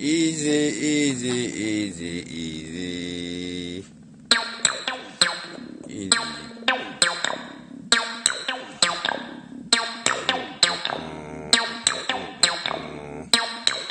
Easy, easy, easy, easy. Easy.